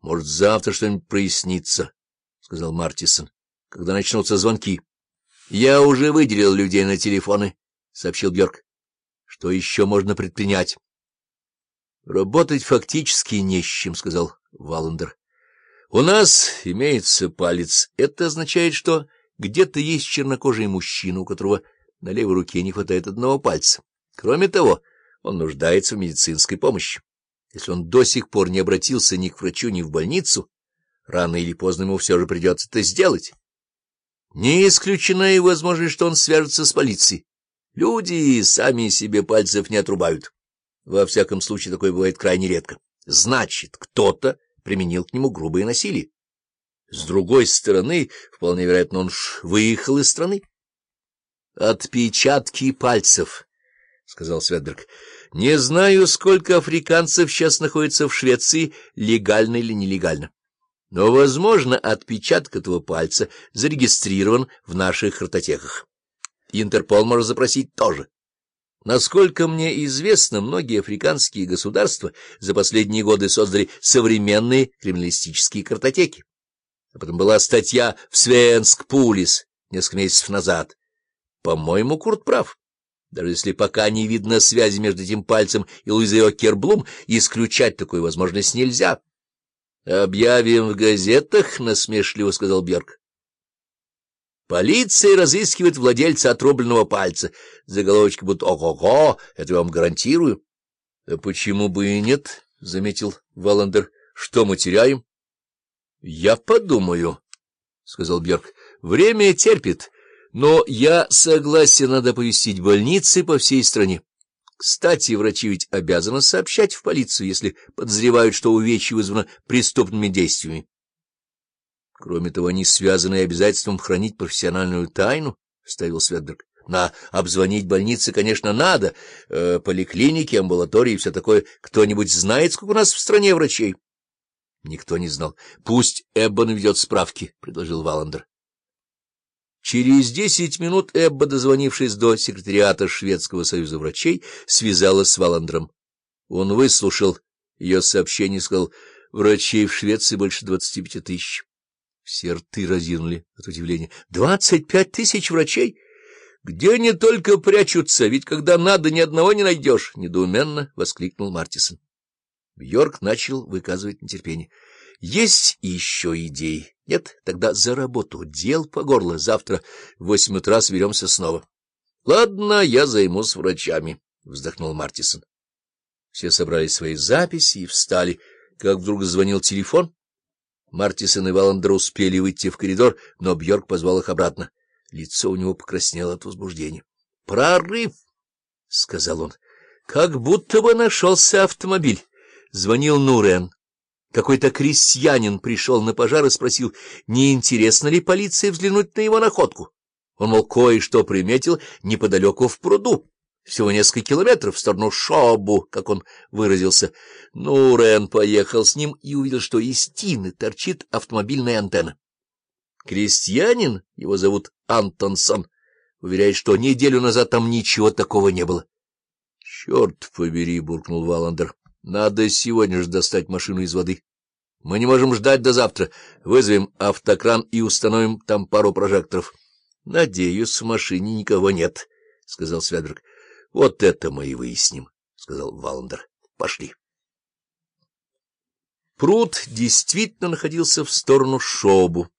— Может, завтра что-нибудь прояснится, — сказал Мартисон, — когда начнутся звонки. — Я уже выделил людей на телефоны, — сообщил Бьорк. — Что еще можно предпринять? — Работать фактически не с чем, — сказал Валандер. — У нас имеется палец. Это означает, что где-то есть чернокожий мужчина, у которого на левой руке не хватает одного пальца. Кроме того, он нуждается в медицинской помощи. Если он до сих пор не обратился ни к врачу, ни в больницу, рано или поздно ему все же придется это сделать. Не исключена и возможность, что он свяжется с полицией. Люди сами себе пальцев не отрубают. Во всяком случае, такое бывает крайне редко. Значит, кто-то применил к нему грубое насилие. С другой стороны, вполне вероятно, он выехал из страны. — Отпечатки пальцев, — сказал Светберг. — Не знаю, сколько африканцев сейчас находится в Швеции, легально или нелегально. Но, возможно, отпечаток этого пальца зарегистрирован в наших картотеках. Интерпол может запросить тоже. Насколько мне известно, многие африканские государства за последние годы создали современные криминалистические картотеки. А потом была статья в Свенск Пулис несколько месяцев назад. По-моему, Курт прав. Даже если пока не видно связи между этим пальцем и Луизой Окерблум, исключать такую возможность нельзя. — Объявим в газетах, — насмешливо сказал Бьерк. Полиция разыскивает владельца отрубленного пальца. Заголовочки будут «Ого-го», это я вам гарантирую. — А почему бы и нет, — заметил Валандер. — Что мы теряем? — Я подумаю, — сказал Бьерк. — Время терпит. Но я согласен, надо повестить больницы по всей стране. Кстати, врачи ведь обязаны сообщать в полицию, если подозревают, что увечье вызвано преступными действиями. Кроме того, они связаны обязательством хранить профессиональную тайну, — ставил Светберг. На обзвонить больницы, конечно, надо. Э, поликлиники, амбулатории и все такое. Кто-нибудь знает, сколько у нас в стране врачей? Никто не знал. — Пусть Эббон ведет справки, — предложил Валандер. Через десять минут Эбба, дозвонившись до секретариата Шведского союза врачей, связалась с Валандром. Он выслушал ее сообщение и сказал, врачей в Швеции больше двадцати пяти тысяч. Все рты разинули от удивления. Двадцать пять тысяч врачей? Где они только прячутся, ведь когда надо, ни одного не найдешь, — недоуменно воскликнул Мартисон. Бьорк начал выказывать нетерпение. — Есть еще идеи. Нет, тогда за работу. Дел по горло. Завтра в восемь утра сверемся снова. — Ладно, я займусь врачами, — вздохнул Мартисон. Все собрали свои записи и встали, как вдруг звонил телефон. Мартисон и Валандер успели выйти в коридор, но Бьорк позвал их обратно. Лицо у него покраснело от возбуждения. — Прорыв! — сказал он. — Как будто бы нашелся автомобиль. Звонил Нурен. Какой-то крестьянин пришел на пожар и спросил, не интересно ли полиции взглянуть на его находку. Он, мол, кое-что приметил неподалеку в пруду, всего несколько километров в сторону Шобу, как он выразился. Нурен поехал с ним и увидел, что из тины торчит автомобильная антенна. Крестьянин, его зовут Антонсон, уверяет, что неделю назад там ничего такого не было. — Черт побери, — буркнул Валандер. Надо сегодня же достать машину из воды. Мы не можем ждать до завтра. Вызовем автокран и установим там пару прожекторов. — Надеюсь, в машине никого нет, — сказал Свядрик. — Вот это мы и выясним, — сказал Валандер. — Пошли. Пруд действительно находился в сторону Шобу.